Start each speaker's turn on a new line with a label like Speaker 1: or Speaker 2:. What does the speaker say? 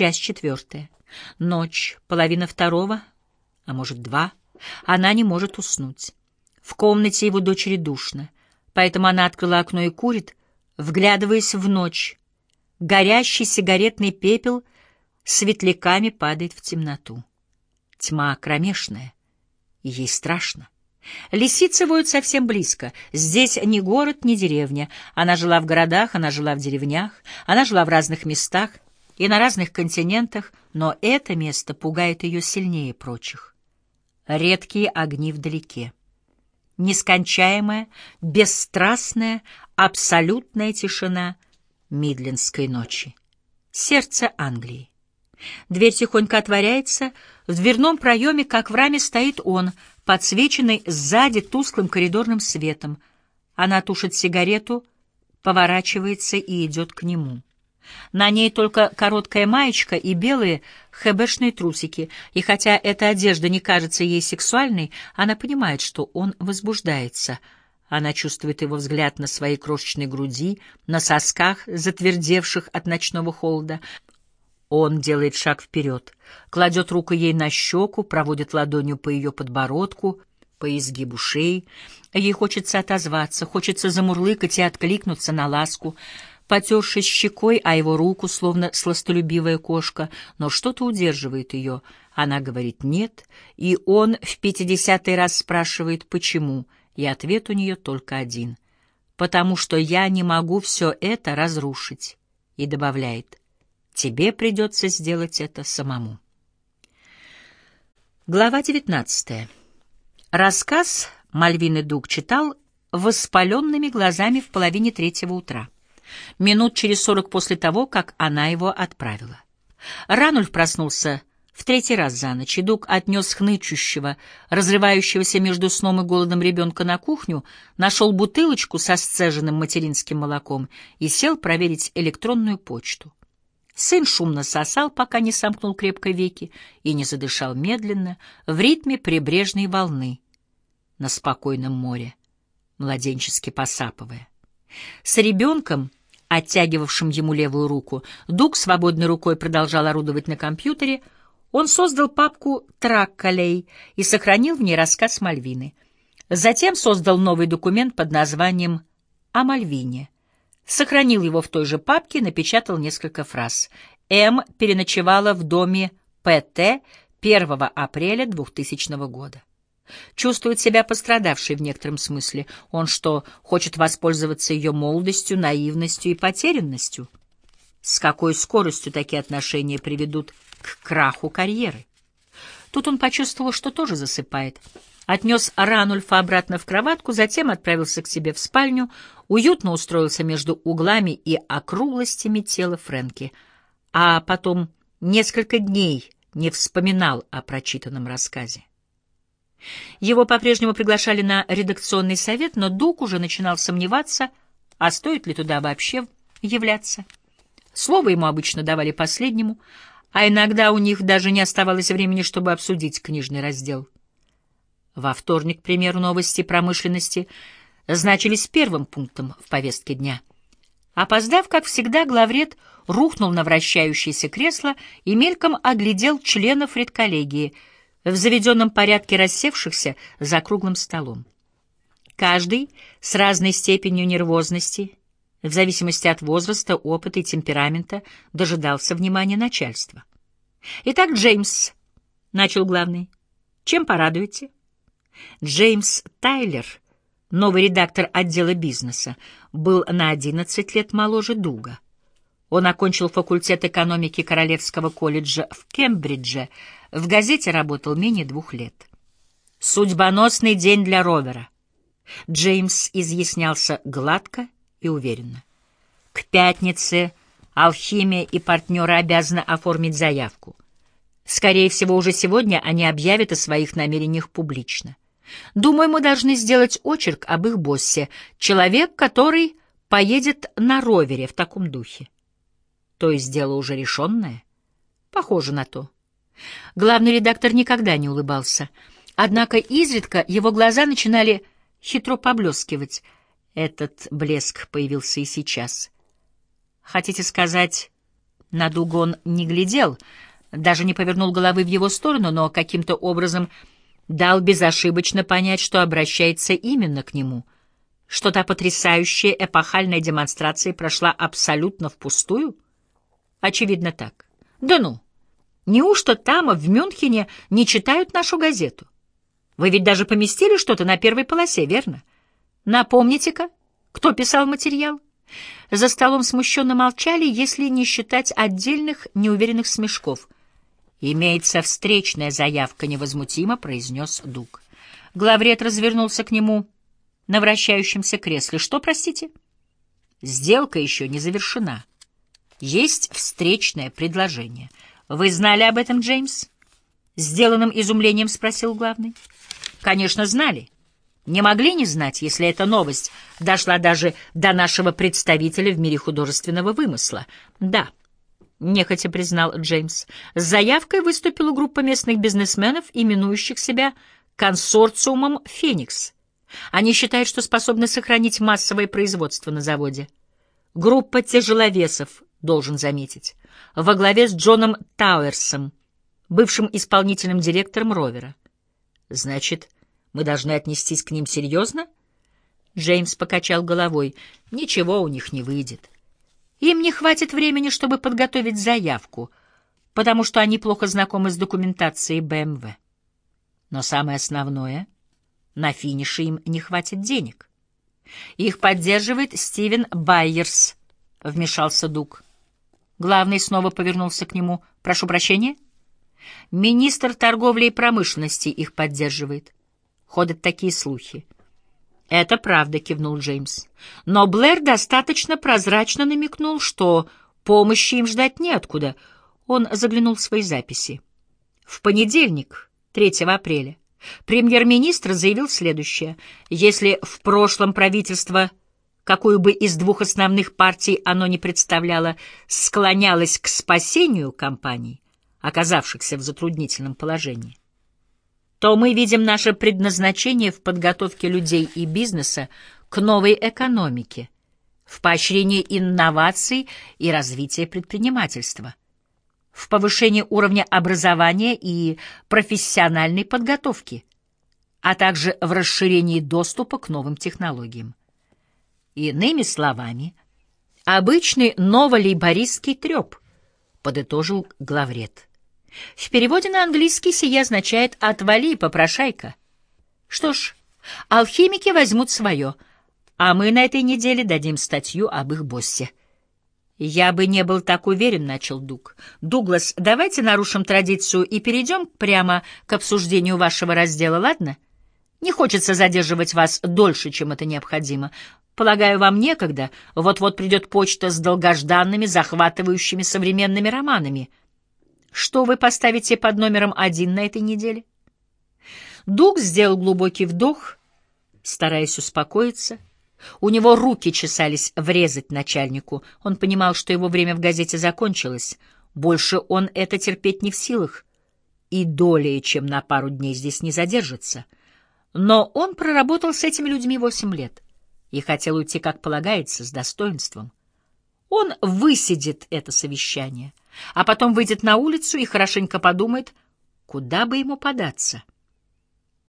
Speaker 1: Часть четвертая. Ночь, половина второго, а может, два. Она не может уснуть. В комнате его дочери душно, поэтому она открыла окно и курит, вглядываясь в ночь. Горящий сигаретный пепел светляками падает в темноту. Тьма кромешная, и ей страшно. Лисицы воют совсем близко. Здесь ни город, ни деревня. Она жила в городах, она жила в деревнях, она жила в разных местах и на разных континентах, но это место пугает ее сильнее прочих. Редкие огни вдалеке. Нескончаемая, бесстрастная, абсолютная тишина Мидлендской ночи. Сердце Англии. Дверь тихонько отворяется, в дверном проеме, как в раме, стоит он, подсвеченный сзади тусклым коридорным светом. Она тушит сигарету, поворачивается и идет к нему. На ней только короткая маечка и белые хэбэшные трусики, и хотя эта одежда не кажется ей сексуальной, она понимает, что он возбуждается. Она чувствует его взгляд на своей крошечной груди, на сосках, затвердевших от ночного холода. Он делает шаг вперед, кладет руку ей на щеку, проводит ладонью по ее подбородку, по изгибу шеи. Ей хочется отозваться, хочется замурлыкать и откликнуться на ласку — потершись щекой о его руку, словно сластолюбивая кошка, но что-то удерживает ее. Она говорит «нет», и он в пятидесятый раз спрашивает «почему?», и ответ у нее только один «потому что я не могу все это разрушить», и добавляет «тебе придется сделать это самому». Глава девятнадцатая. Рассказ Мальвины Дуг читал воспаленными глазами в половине третьего утра минут через сорок после того, как она его отправила. Ранульф проснулся в третий раз за ночь, и Дуг отнес хнычущего, разрывающегося между сном и голодом ребенка на кухню, нашел бутылочку со сцеженным материнским молоком и сел проверить электронную почту. Сын шумно сосал, пока не сомкнул крепко веки и не задышал медленно, в ритме прибрежной волны на спокойном море, младенчески посапывая. С ребенком оттягивавшим ему левую руку. Дуг свободной рукой продолжал орудовать на компьютере. Он создал папку «Траккалей» и сохранил в ней рассказ Мальвины. Затем создал новый документ под названием «О Мальвине». Сохранил его в той же папке, напечатал несколько фраз. М переночевала в доме ПТ 1 апреля 2000 года. Чувствует себя пострадавшей в некотором смысле. Он что, хочет воспользоваться ее молодостью, наивностью и потерянностью? С какой скоростью такие отношения приведут к краху карьеры? Тут он почувствовал, что тоже засыпает. Отнес Ранульфа обратно в кроватку, затем отправился к себе в спальню, уютно устроился между углами и округлостями тела Фрэнки, а потом несколько дней не вспоминал о прочитанном рассказе. Его по-прежнему приглашали на редакционный совет, но Дук уже начинал сомневаться, а стоит ли туда вообще являться. Слово ему обычно давали последнему, а иногда у них даже не оставалось времени, чтобы обсудить книжный раздел. Во вторник, к примеру, новости промышленности значились первым пунктом в повестке дня. Опоздав, как всегда, главред рухнул на вращающееся кресло и мельком оглядел членов редколлегии — в заведенном порядке рассевшихся за круглым столом. Каждый с разной степенью нервозности, в зависимости от возраста, опыта и темперамента, дожидался внимания начальства. «Итак, Джеймс», — начал главный, — «чем порадуете?» Джеймс Тайлер, новый редактор отдела бизнеса, был на 11 лет моложе Дуга. Он окончил факультет экономики Королевского колледжа в Кембридже, в газете работал менее двух лет. Судьбоносный день для Ровера. Джеймс изъяснялся гладко и уверенно. К пятнице алхимия и партнеры обязаны оформить заявку. Скорее всего, уже сегодня они объявят о своих намерениях публично. Думаю, мы должны сделать очерк об их боссе, человек, который поедет на ровере в таком духе. То есть дело уже решенное? Похоже на то. Главный редактор никогда не улыбался. Однако изредка его глаза начинали хитро поблескивать. Этот блеск появился и сейчас. Хотите сказать, На Дуга он не глядел, даже не повернул головы в его сторону, но каким-то образом дал безошибочно понять, что обращается именно к нему, что та потрясающая эпохальная демонстрация прошла абсолютно впустую? Очевидно так. Да ну! Неужто там, в Мюнхене, не читают нашу газету? Вы ведь даже поместили что-то на первой полосе, верно? Напомните-ка, кто писал материал? За столом смущенно молчали, если не считать отдельных неуверенных смешков. «Имеется встречная заявка», — невозмутимо произнес Дуг. Главред развернулся к нему на вращающемся кресле. «Что, простите?» «Сделка еще не завершена. Есть встречное предложение. Вы знали об этом, Джеймс?» Сделанным изумлением спросил главный. «Конечно, знали. Не могли не знать, если эта новость дошла даже до нашего представителя в мире художественного вымысла. Да, нехотя признал Джеймс. С заявкой выступила группа местных бизнесменов, именующих себя консорциумом «Феникс». Они считают, что способны сохранить массовое производство на заводе. Группа тяжеловесов, должен заметить, во главе с Джоном Тауэрсом, бывшим исполнительным директором «Ровера». Значит, мы должны отнестись к ним серьезно? Джеймс покачал головой. Ничего у них не выйдет. Им не хватит времени, чтобы подготовить заявку, потому что они плохо знакомы с документацией БМВ. Но самое основное — на финише им не хватит денег. Их поддерживает Стивен Байерс, — вмешался Дуг. Главный снова повернулся к нему. «Прошу прощения?» «Министр торговли и промышленности их поддерживает». Ходят такие слухи. «Это правда», — кивнул Джеймс. Но Блэр достаточно прозрачно намекнул, что помощи им ждать неоткуда. Он заглянул в свои записи. В понедельник, 3 апреля, премьер-министр заявил следующее. Если в прошлом правительство, какую бы из двух основных партий оно не представляло, склонялось к спасению компаний, оказавшихся в затруднительном положении, то мы видим наше предназначение в подготовке людей и бизнеса к новой экономике, в поощрении инноваций и развитии предпринимательства, в повышении уровня образования и профессиональной подготовки, а также в расширении доступа к новым технологиям. Иными словами, обычный новолейбористский треп, подытожил главред. В переводе на английский сие означает «отвали, попрошайка». Что ж, алхимики возьмут свое, а мы на этой неделе дадим статью об их боссе. «Я бы не был так уверен», — начал Дуг. «Дуглас, давайте нарушим традицию и перейдем прямо к обсуждению вашего раздела, ладно? Не хочется задерживать вас дольше, чем это необходимо. Полагаю, вам некогда. Вот-вот придет почта с долгожданными, захватывающими современными романами». Что вы поставите под номером один на этой неделе? Дуг сделал глубокий вдох, стараясь успокоиться. У него руки чесались врезать начальнику. Он понимал, что его время в газете закончилось. Больше он это терпеть не в силах. И долей, чем на пару дней здесь не задержится. Но он проработал с этими людьми восемь лет и хотел уйти, как полагается, с достоинством. Он высидит это совещание, а потом выйдет на улицу и хорошенько подумает, куда бы ему податься.